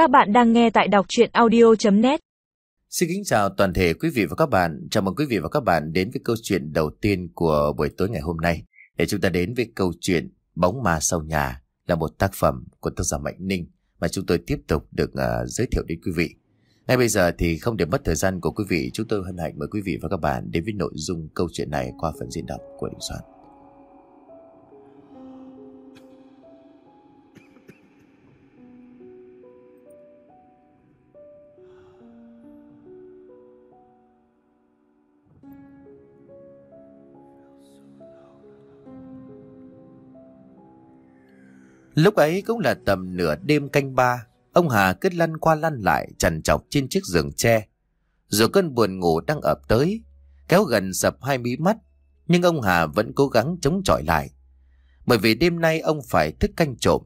Các bạn đang nghe tại đọc chuyện audio.net Xin kính chào toàn thể quý vị và các bạn. Chào mừng quý vị và các bạn đến với câu chuyện đầu tiên của buổi tối ngày hôm nay. Để chúng ta đến với câu chuyện Bóng ma sau nhà là một tác phẩm của tác giả Mạnh Ninh mà chúng tôi tiếp tục được uh, giới thiệu đến quý vị. Ngay bây giờ thì không để mất thời gian của quý vị, chúng tôi hân hạnh mời quý vị và các bạn đến với nội dung câu chuyện này qua phần diễn đọc của Đình Soạn. Lúc ấy cũng là tầm nửa đêm canh ba, ông Hà cứ lăn qua lăn lại trằn trọc trên chiếc giường tre. Rồi cơn buồn ngủ đang ập tới, kéo gần sập hai mí mắt, nhưng ông Hà vẫn cố gắng chống chọi lại. Bởi vì đêm nay ông phải thức canh trộm.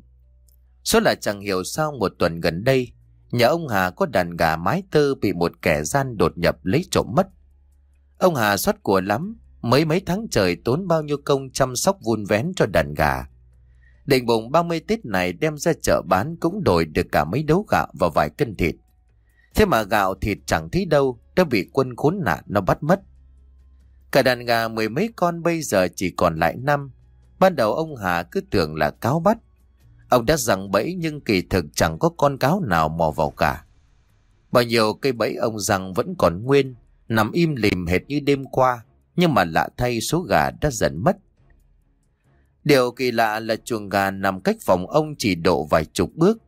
Số là chẳng hiểu sao một tuần gần đây, nhà ông Hà có đàn gà mái tơ bị một kẻ gian đột nhập lấy trộm mất. Ông Hà xót của lắm, mấy mấy tháng trời tốn bao nhiêu công chăm sóc vun vén cho đàn gà Định bụng 30 Tết này đem ra chợ bán cũng đổi được cả mấy đấu gạo và vài cân thịt. Thế mà gạo thịt chẳng thấy đâu, đã bị quân khốn nạn nó bắt mất. Cả đàn gà mười mấy con bây giờ chỉ còn lại năm. Ban đầu ông Hà cứ tưởng là cáo bắt. Ông đã rằng bẫy nhưng kỳ thực chẳng có con cáo nào mò vào cả. Bao nhiêu cây bẫy ông rằng vẫn còn nguyên, nằm im lìm hệt như đêm qua, nhưng mà lạ thay số gà đã dần mất. Điều kỳ lạ là chuồng gà nằm cách phòng ông chỉ độ vài chục bước.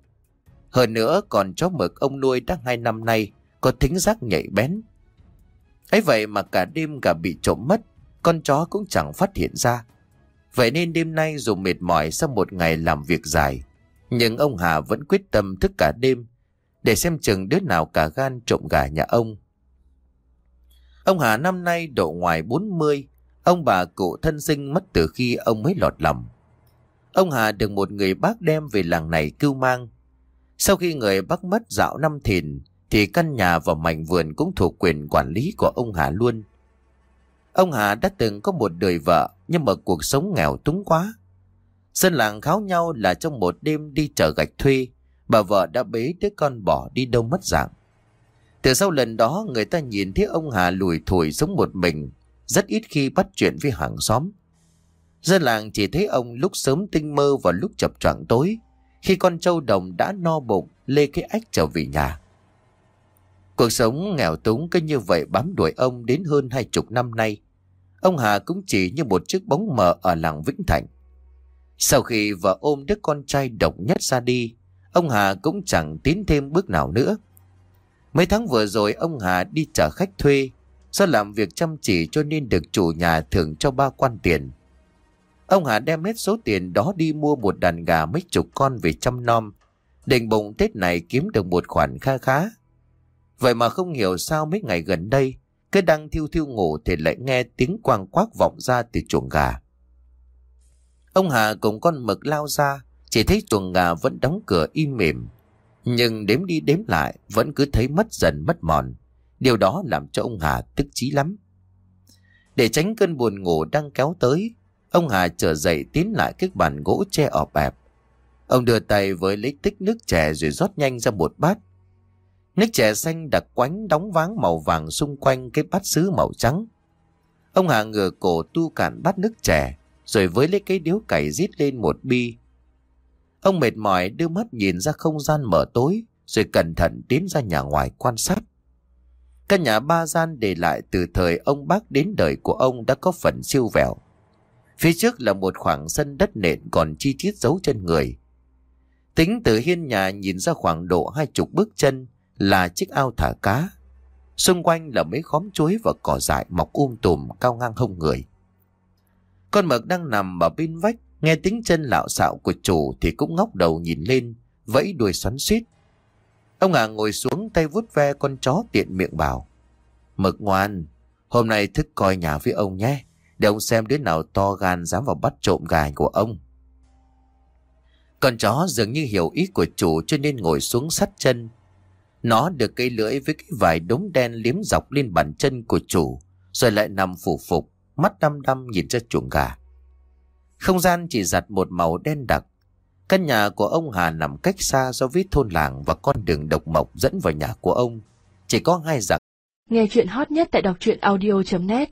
Hơn nữa còn chó mực ông nuôi đã hai năm nay có thính giác nhạy bén. ấy vậy mà cả đêm gà bị trộm mất, con chó cũng chẳng phát hiện ra. Vậy nên đêm nay dù mệt mỏi sau một ngày làm việc dài, nhưng ông Hà vẫn quyết tâm thức cả đêm để xem chừng đứa nào cả gan trộm gà nhà ông. Ông Hà năm nay độ ngoài 40, Ông bà cụ thân sinh mất từ khi ông mới lọt lòng. Ông Hà được một người bác đem về làng này cưu mang. Sau khi người bác mất dạo năm thìn, thì căn nhà và mảnh vườn cũng thuộc quyền quản lý của ông Hà luôn. Ông Hà đã từng có một đời vợ, nhưng mà cuộc sống nghèo túng quá. Dân làng kháo nhau là trong một đêm đi chợ gạch thuê, bà vợ đã bế đứa con bỏ đi đâu mất dạng. Từ sau lần đó người ta nhìn thấy ông Hà lùi thủi sống một mình, rất ít khi bắt chuyện với hàng xóm. Dân làng chỉ thấy ông lúc sớm tinh mơ và lúc chập choạng tối, khi con trâu đồng đã no bụng, lê cái ách trở về nhà. Cuộc sống nghèo túng cứ như vậy bám đuổi ông đến hơn hai chục năm nay. Ông Hà cũng chỉ như một chiếc bóng mờ ở làng Vĩnh Thạnh. Sau khi vợ ôm đứa con trai độc nhất ra đi, ông Hà cũng chẳng tiến thêm bước nào nữa. Mấy tháng vừa rồi ông Hà đi chở khách thuê Do làm việc chăm chỉ cho nên được chủ nhà thưởng cho ba quan tiền. Ông Hà đem hết số tiền đó đi mua một đàn gà mấy chục con về chăm nom. Định bụng Tết này kiếm được một khoản kha khá. Vậy mà không hiểu sao mấy ngày gần đây, cứ đang thiêu thiêu ngủ thì lại nghe tiếng quang quác vọng ra từ chuồng gà. Ông Hà cùng con mực lao ra, chỉ thấy chuồng gà vẫn đóng cửa im mềm. Nhưng đếm đi đếm lại vẫn cứ thấy mất dần mất mòn. Điều đó làm cho ông Hà tức chí lắm. Để tránh cơn buồn ngủ đang kéo tới, ông Hà trở dậy tiến lại cái bàn gỗ che ọp ẹp. Ông đưa tay với lấy tích nước chè rồi rót nhanh ra một bát. Nước chè xanh đặc quánh đóng váng màu vàng xung quanh cái bát sứ màu trắng. Ông Hà ngửa cổ tu cạn bát nước chè, rồi với lấy cái điếu cày rít lên một bi. Ông mệt mỏi đưa mắt nhìn ra không gian mở tối, rồi cẩn thận tiến ra nhà ngoài quan sát. Căn nhà ba gian để lại từ thời ông bác đến đời của ông đã có phần siêu vẹo. Phía trước là một khoảng sân đất nện còn chi tiết dấu chân người. Tính từ hiên nhà nhìn ra khoảng độ hai chục bước chân là chiếc ao thả cá. Xung quanh là mấy khóm chuối và cỏ dại mọc um tùm cao ngang hông người. Con mực đang nằm ở bên vách, nghe tiếng chân lạo xạo của chủ thì cũng ngóc đầu nhìn lên, vẫy đuôi xoắn suýt. Ông Hà ngồi xuống tay vuốt ve con chó tiện miệng bảo. Mực ngoan, hôm nay thức coi nhà với ông nhé, để ông xem đứa nào to gan dám vào bắt trộm gà của ông. Con chó dường như hiểu ý của chủ cho nên ngồi xuống sắt chân. Nó được cây lưỡi với cái vải đống đen liếm dọc lên bàn chân của chủ, rồi lại nằm phủ phục, mắt đăm đăm nhìn ra chuồng gà. Không gian chỉ giặt một màu đen đặc. Căn nhà của ông Hà nằm cách xa so với thôn làng và con đường độc mộc dẫn vào nhà của ông. Chỉ có hai dặm. Nghe chuyện hot nhất tại đọc truyện audio.net